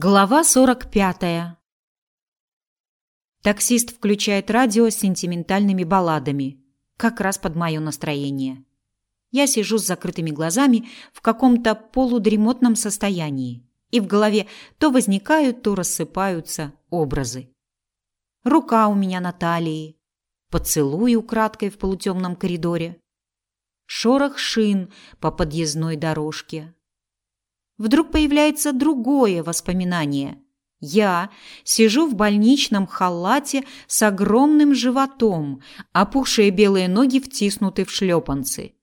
Глава 45. Таксист включает радио с сентиментальными балладами, как раз под мое настроение. Я сижу с закрытыми глазами в каком-то полудремотном состоянии, и в голове то возникают, то рассыпаются образы. Рука у меня на талии, поцелуй украдкой в полутемном коридоре, шорох шин по подъездной дорожке, вдруг появляется другое воспоминание. Я сижу в больничном халате с огромным животом, опухшие белые ноги втиснуты в шлепанцы.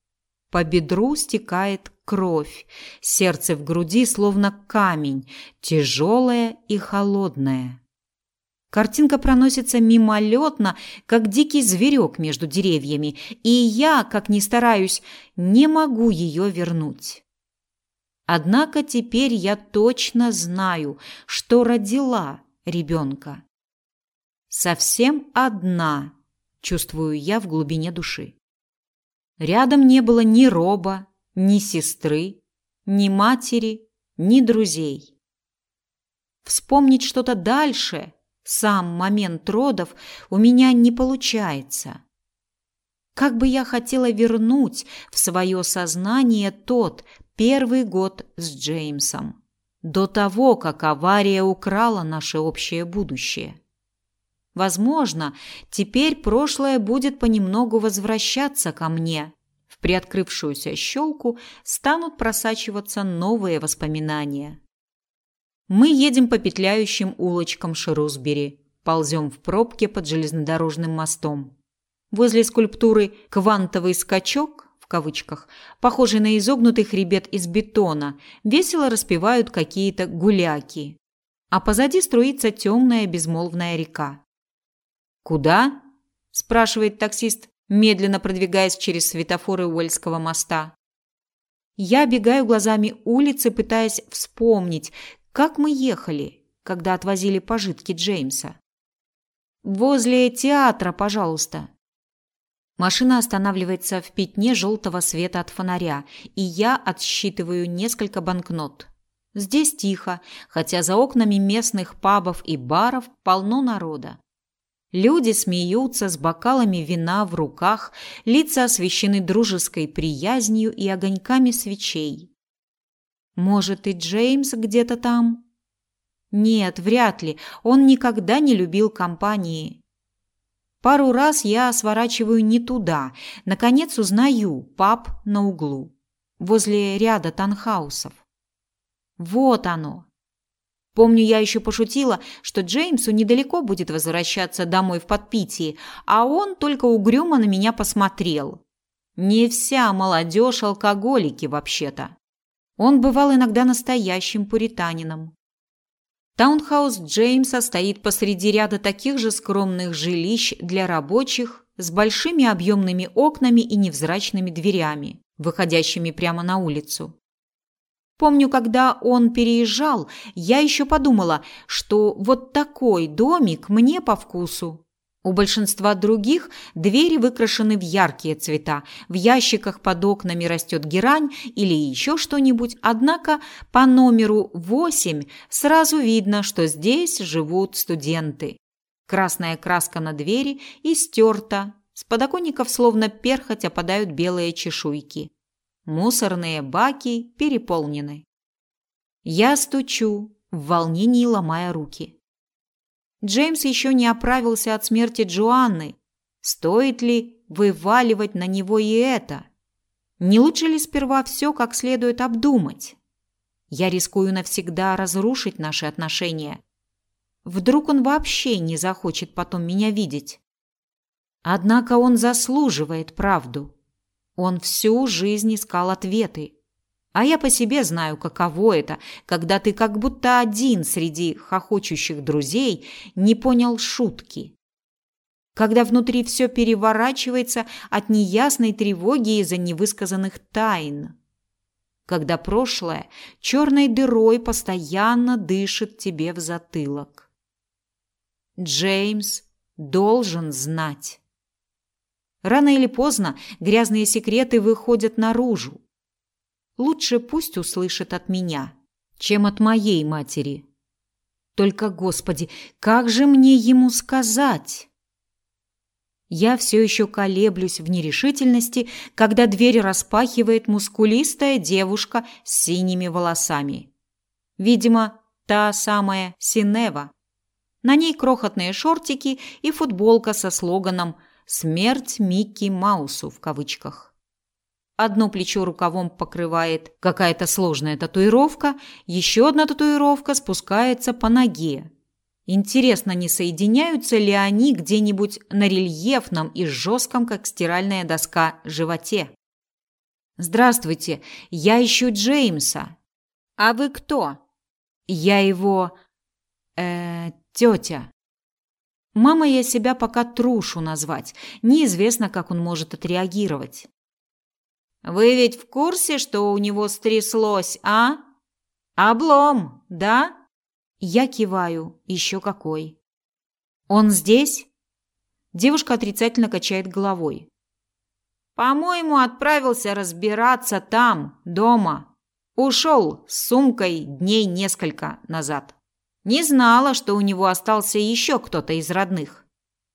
По бедру стекает кровь, сердце в груди словно камень, тяжелое и холодное. Картинка проносится мимолетно, как дикий зверек между деревьями, и я, как ни стараюсь, не могу ее вернуть. Однако теперь я точно знаю, что родила ребенка. Совсем одна, чувствую я в глубине души. Рядом не было ни Роба, ни сестры, ни матери, ни друзей. Вспомнить что-то дальше, сам момент родов, у меня не получается. Как бы я хотела вернуть в свое сознание тот Первый год с Джеймсом. До того, как авария украла наше общее будущее. Возможно, теперь прошлое будет понемногу возвращаться ко мне. В приоткрывшуюся щелку станут просачиваться новые воспоминания. Мы едем по петляющим улочкам Шерусбери, ползем в пробке под железнодорожным мостом. Возле скульптуры «Квантовый скачок» в кавычках, похожий на изогнутый хребет из бетона, весело распевают какие-то гуляки. А позади струится темная безмолвная река. «Куда?» – спрашивает таксист, медленно продвигаясь через светофоры Уэльского моста. Я бегаю глазами улицы, пытаясь вспомнить, как мы ехали, когда отвозили пожитки Джеймса. «Возле театра, пожалуйста», Машина останавливается в пятне желтого света от фонаря, и я отсчитываю несколько банкнот. Здесь тихо, хотя за окнами местных пабов и баров полно народа. Люди смеются с бокалами вина в руках, лица освещены дружеской приязнью и огоньками свечей. Может, и Джеймс где-то там? Нет, вряд ли. Он никогда не любил компании. Пару раз я сворачиваю не туда. Наконец узнаю паб на углу, возле ряда танхаусов. Вот оно. Помню, я еще пошутила, что Джеймсу недалеко будет возвращаться домой в подпитии, а он только угрюмо на меня посмотрел. Не вся молодежь алкоголики вообще-то. Он бывал иногда настоящим пуританином. Таунхаус Джеймса стоит посреди ряда таких же скромных жилищ для рабочих с большими объемными окнами и невзрачными дверями, выходящими прямо на улицу. Помню, когда он переезжал, я еще подумала, что вот такой домик мне по вкусу. У большинства других двери выкрашены в яркие цвета, в ящиках под окнами растет герань или еще что-нибудь, однако по номеру 8 сразу видно, что здесь живут студенты. Красная краска на двери и стерта, с подоконников словно перхоть опадают белые чешуйки. Мусорные баки переполнены. Я стучу, в волнении ломая руки. Джеймс еще не оправился от смерти Джоанны. Стоит ли вываливать на него и это? Не лучше ли сперва все как следует обдумать? Я рискую навсегда разрушить наши отношения. Вдруг он вообще не захочет потом меня видеть. Однако он заслуживает правду. Он всю жизнь искал ответы. А я по себе знаю, каково это, когда ты как будто один среди хохочущих друзей не понял шутки. Когда внутри все переворачивается от неясной тревоги из-за невысказанных тайн. Когда прошлое черной дырой постоянно дышит тебе в затылок. Джеймс должен знать. Рано или поздно грязные секреты выходят наружу. Лучше пусть услышит от меня, чем от моей матери. Только, Господи, как же мне ему сказать? Я все еще колеблюсь в нерешительности, когда дверь распахивает мускулистая девушка с синими волосами. Видимо, та самая Синева. На ней крохотные шортики и футболка со слоганом «Смерть Микки Маусу» в кавычках. Одно плечо рукавом покрывает какая-то сложная татуировка, еще одна татуировка спускается по ноге. Интересно, не соединяются ли они где-нибудь на рельефном и жестком, как стиральная доска, животе? Здравствуйте, я ищу Джеймса. А вы кто? Я его э тетя. Мама я себя пока трушу назвать. Неизвестно, как он может отреагировать. Вы ведь в курсе, что у него стряслось, а? Облом, да? Я киваю. Еще какой. Он здесь? Девушка отрицательно качает головой. По-моему, отправился разбираться там, дома. Ушел с сумкой дней несколько назад. Не знала, что у него остался еще кто-то из родных.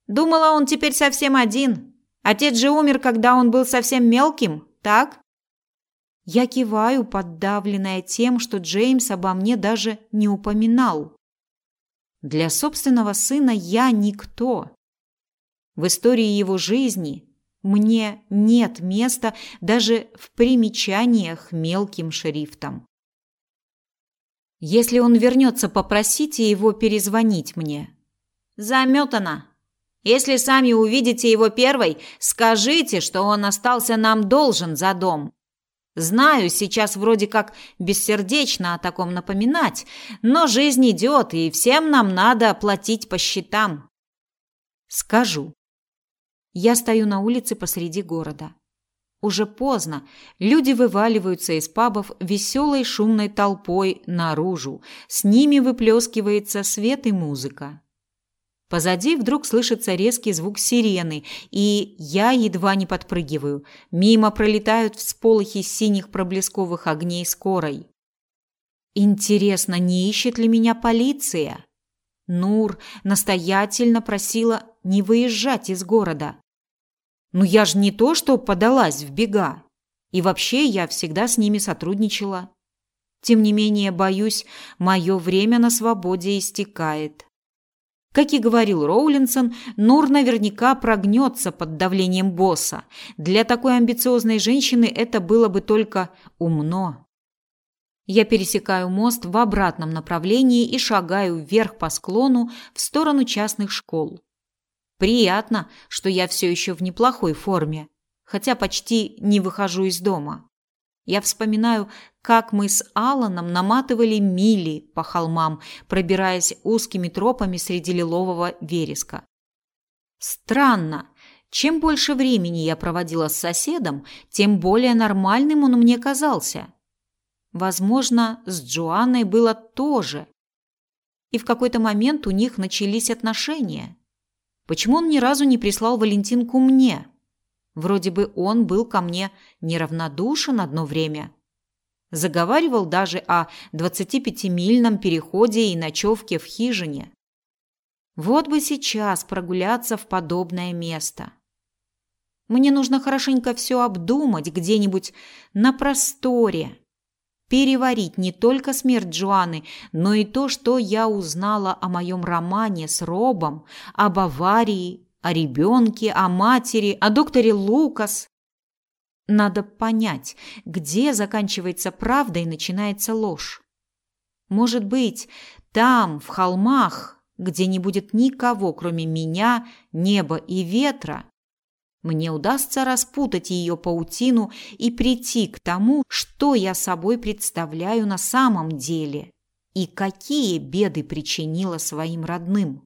Думала, он теперь совсем один. Отец же умер, когда он был совсем мелким, так? Я киваю, подавленная тем, что Джеймс обо мне даже не упоминал. Для собственного сына я никто. В истории его жизни мне нет места даже в примечаниях мелким шрифтом. Если он вернется, попросите его перезвонить мне. Заметано. Если сами увидите его первой, скажите, что он остался нам должен за дом. Знаю, сейчас вроде как бессердечно о таком напоминать, но жизнь идет, и всем нам надо оплатить по счетам. Скажу. Я стою на улице посреди города. Уже поздно. Люди вываливаются из пабов веселой шумной толпой наружу. С ними выплескивается свет и музыка. Позади вдруг слышится резкий звук сирены, и я едва не подпрыгиваю. Мимо пролетают всполохи синих проблесковых огней скорой. Интересно, не ищет ли меня полиция? Нур настоятельно просила не выезжать из города. Ну я же не то, что подалась в бега. И вообще я всегда с ними сотрудничала. Тем не менее, боюсь, мое время на свободе истекает. Как и говорил Роулинсон, Нур наверняка прогнется под давлением босса. Для такой амбициозной женщины это было бы только умно. Я пересекаю мост в обратном направлении и шагаю вверх по склону в сторону частных школ. Приятно, что я все еще в неплохой форме, хотя почти не выхожу из дома. Я вспоминаю, как мы с Аланом наматывали мили по холмам, пробираясь узкими тропами среди лилового вереска. Странно. Чем больше времени я проводила с соседом, тем более нормальным он мне казался. Возможно, с Джоанной было тоже. И в какой-то момент у них начались отношения. Почему он ни разу не прислал Валентинку мне? Вроде бы он был ко мне неравнодушен одно время. Заговаривал даже о 25-мильном переходе и ночевке в хижине. Вот бы сейчас прогуляться в подобное место. Мне нужно хорошенько все обдумать где-нибудь на просторе. Переварить не только смерть Джоанны, но и то, что я узнала о моем романе с Робом, об аварии о ребенке, о матери, о докторе Лукас. Надо понять, где заканчивается правда и начинается ложь. Может быть, там, в холмах, где не будет никого, кроме меня, неба и ветра, мне удастся распутать ее паутину и прийти к тому, что я собой представляю на самом деле и какие беды причинила своим родным.